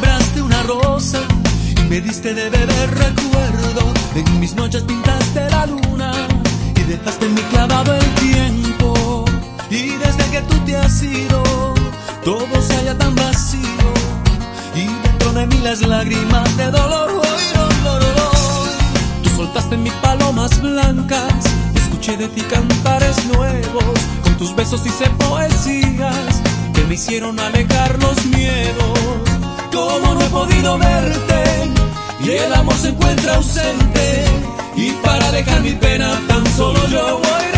sembraste una rosa y me diste de beber recuerdo. En mis noches pintaste la luna y dejaste en mi clavado el tiempo. Y desde que tú te has ido, todo se halla tan vacío. Y dentro de mí las lágrimas de dolor. Tú soltaste en mi palomas blancas. Escuché de ti cantares nuevos. Con tus besos hice poesías que me hicieron alejar los miedos. Como no he podido verte y el amor se encuentra ausente. Y para dejar mi pena tan solo yo voy,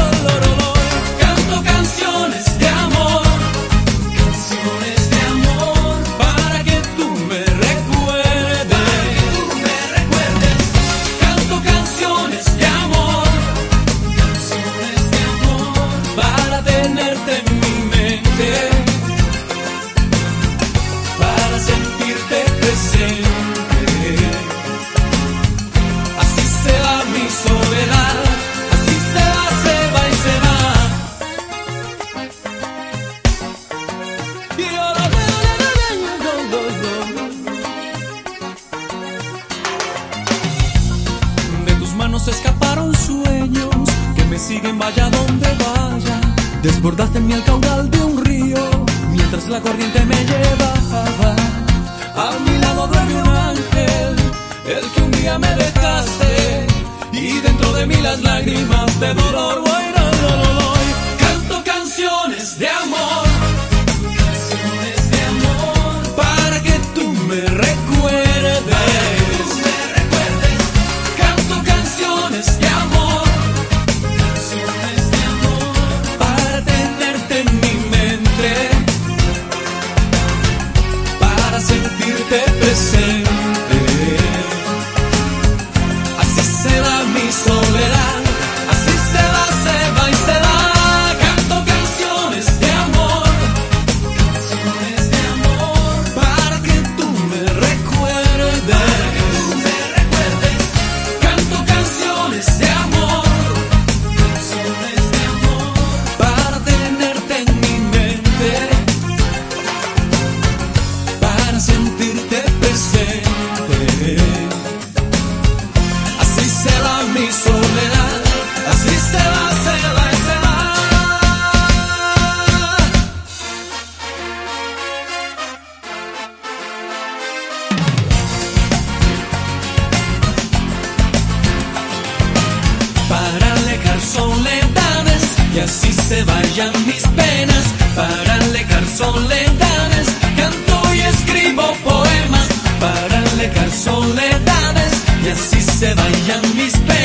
siguen vaya donde vaya. Desbordaste en mi el caudal de un río mientras la corriente me llevaba. A mi lado duerme un ángel, slowly y así se vayan mis penas para alejar soledades. Canto y escribo poemas para alejar soledades y así se vayan mis penas.